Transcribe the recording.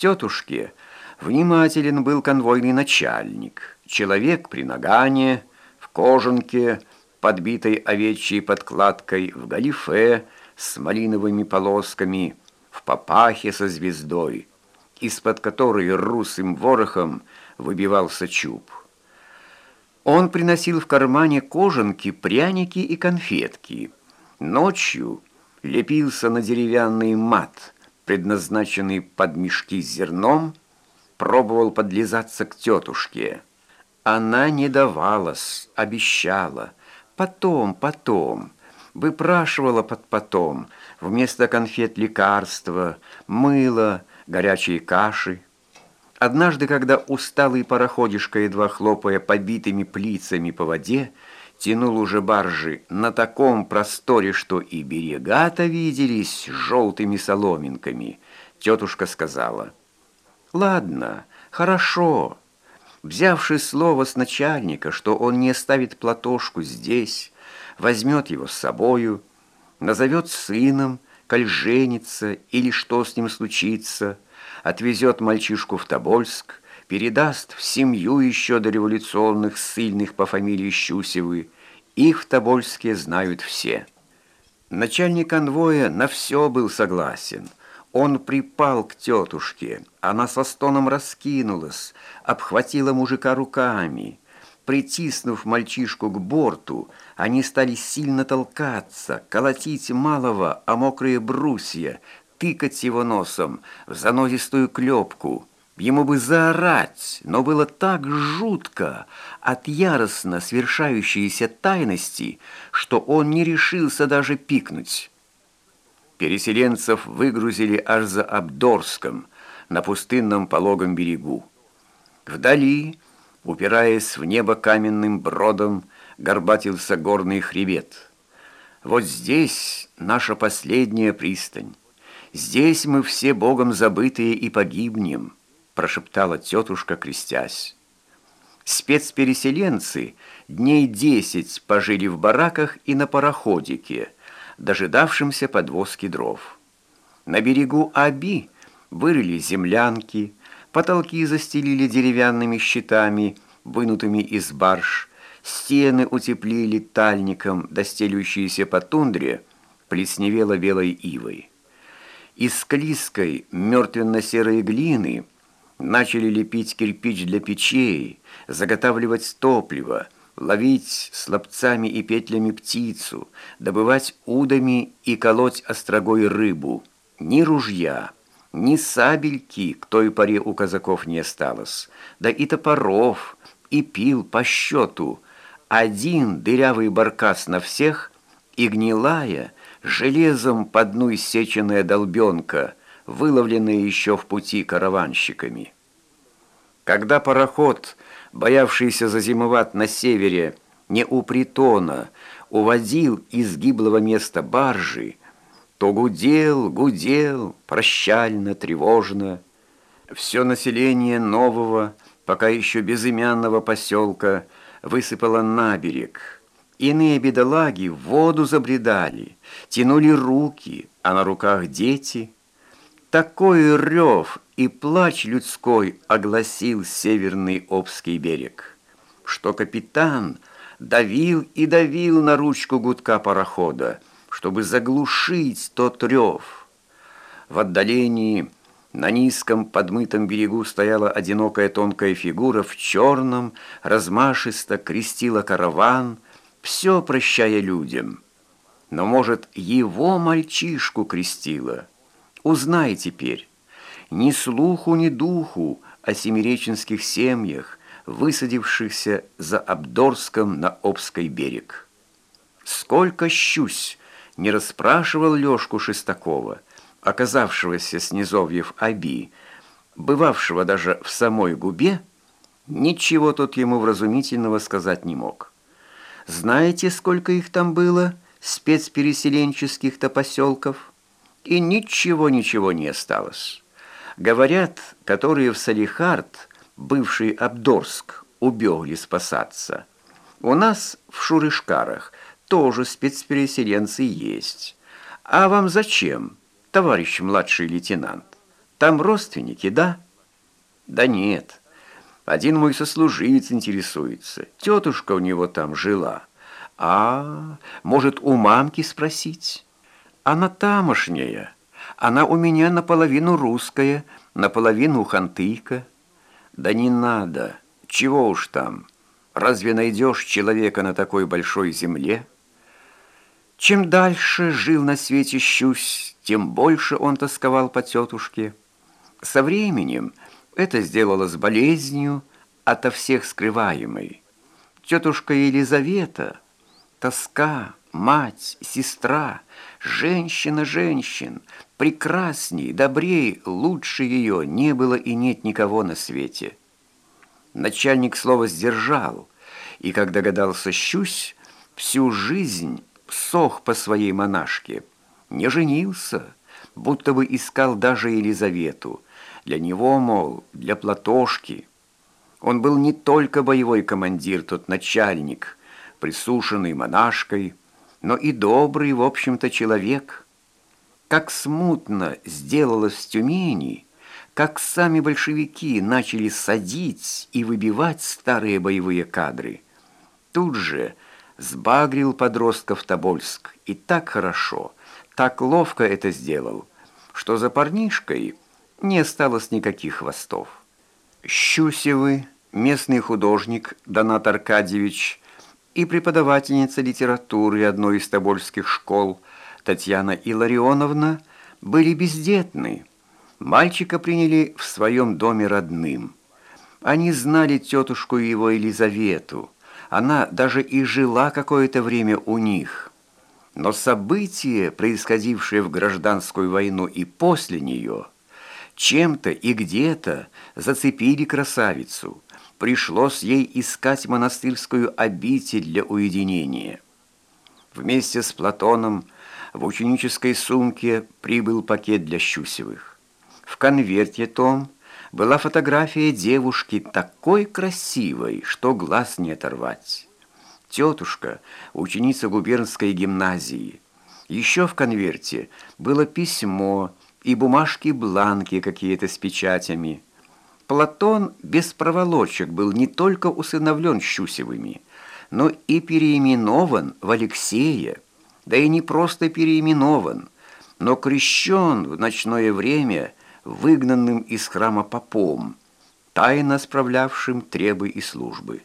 тетушке внимателен был конвойный начальник, человек при нагане, в кожанке, подбитой овечьей подкладкой, в галифе с малиновыми полосками, в папахе со звездой, из-под которой русым ворохом выбивался чуб. Он приносил в кармане кожанки, пряники и конфетки. Ночью лепился на деревянный мат, предназначенный под мешки с зерном, пробовал подлизаться к тетушке. Она не давалась, обещала. Потом, потом. Выпрашивала под потом. Вместо конфет лекарства, мыло, горячей каши. Однажды, когда усталый пароходишка, едва хлопая побитыми плицами по воде, тянул уже баржи на таком просторе, что и берега-то виделись желтыми соломинками, тетушка сказала, «Ладно, хорошо». Взявши слово с начальника, что он не оставит платошку здесь, возьмет его с собою, назовет сыном, коль женится или что с ним случится – отвезет мальчишку в Тобольск, передаст в семью еще до революционных ссыльных по фамилии Щусевы. Их в Тобольске знают все. Начальник конвоя на все был согласен. Он припал к тетушке, она со стоном раскинулась, обхватила мужика руками. Притиснув мальчишку к борту, они стали сильно толкаться, колотить малого о мокрые брусья, тыкать его носом в занозистую клепку. Ему бы заорать, но было так жутко от яростно свершающейся тайности, что он не решился даже пикнуть. Переселенцев выгрузили аж за Абдорском, на пустынном пологом берегу. Вдали, упираясь в небо каменным бродом, горбатился горный хребет. Вот здесь наша последняя пристань. «Здесь мы все Богом забытые и погибнем», прошептала тетушка, крестясь. Спецпереселенцы дней десять пожили в бараках и на пароходике, дожидавшемся подвозки дров. На берегу Аби вырыли землянки, потолки застелили деревянными щитами, вынутыми из барж, стены утеплили тальником, достелющиеся по тундре, плесневело белой ивой. Из склизкой мертвенно-серой глины начали лепить кирпич для печей, заготавливать топливо, ловить слабцами и петлями птицу, добывать удами и колоть острогой рыбу. Ни ружья, ни сабельки к той поре у казаков не осталось, да и топоров, и пил по счету. Один дырявый баркас на всех и гнилая, железом по дну иссеченная долбенка, выловленная еще в пути караванщиками. Когда пароход, боявшийся зазимовать на севере, не у притона, уводил из гиблого места баржи, то гудел, гудел, прощально, тревожно. Все население нового, пока еще безымянного поселка высыпало на берег – Иные бедолаги в воду забредали, тянули руки, а на руках дети. Такой рев и плач людской огласил северный Обский берег, что капитан давил и давил на ручку гудка парохода, чтобы заглушить тот рев. В отдалении на низком подмытом берегу стояла одинокая тонкая фигура в черном, размашисто крестила караван — все прощая людям. Но, может, его мальчишку крестила? Узнай теперь. Ни слуху, ни духу о семиреченских семьях, высадившихся за Абдорском на Обской берег. Сколько щусь не расспрашивал Лешку Шестакова, оказавшегося с низовьев Аби, бывавшего даже в самой губе, ничего тот ему вразумительного сказать не мог. Знаете, сколько их там было, спецпереселенческих-то поселков? И ничего-ничего не осталось. Говорят, которые в Салихард, бывший Абдорск, убегли спасаться. У нас в Шурышкарах тоже спецпереселенцы есть. А вам зачем, товарищ младший лейтенант? Там родственники, да? Да нет. Один мой сослуживец интересуется. Тетушка у него там жила. А, может, у мамки спросить? Она тамошняя. Она у меня наполовину русская, наполовину хантыйка. Да не надо. Чего уж там. Разве найдешь человека на такой большой земле? Чем дальше жил на свете Щусь, тем больше он тосковал по тетушке. Со временем это сделалось болезнью, ото всех скрываемой. Тетушка Елизавета, тоска, мать, сестра, женщина женщин, прекрасней, добрей, лучше ее не было и нет никого на свете. Начальник слово сдержал, и, как догадался Щусь, всю жизнь сох по своей монашке, не женился, будто бы искал даже Елизавету. Для него, мол, для Платошки. Он был не только боевой командир, тот начальник, присушенный монашкой, но и добрый, в общем-то, человек. Как смутно сделалось в Тюмени, как сами большевики начали садить и выбивать старые боевые кадры. Тут же сбагрил подростков Тобольск, и так хорошо, так ловко это сделал, что за парнишкой не осталось никаких хвостов. Щусевы, местный художник Донат Аркадьевич и преподавательница литературы одной из тобольских школ Татьяна Илларионовна были бездетны. Мальчика приняли в своем доме родным. Они знали тетушку его Елизавету, она даже и жила какое-то время у них. Но события, происходившие в гражданскую войну и после нее, чем-то и где-то зацепили красавицу. Пришлось ей искать монастырскую обитель для уединения. Вместе с Платоном в ученической сумке прибыл пакет для Щусевых. В конверте том была фотография девушки такой красивой, что глаз не оторвать. Тетушка, ученица губернской гимназии. Еще в конверте было письмо и бумажки-бланки какие-то с печатями. Платон без проволочек был не только усыновлен Щусевыми, но и переименован в Алексея, да и не просто переименован, но крещен в ночное время – выгнанным из храма попом, тайно справлявшим требы и службы.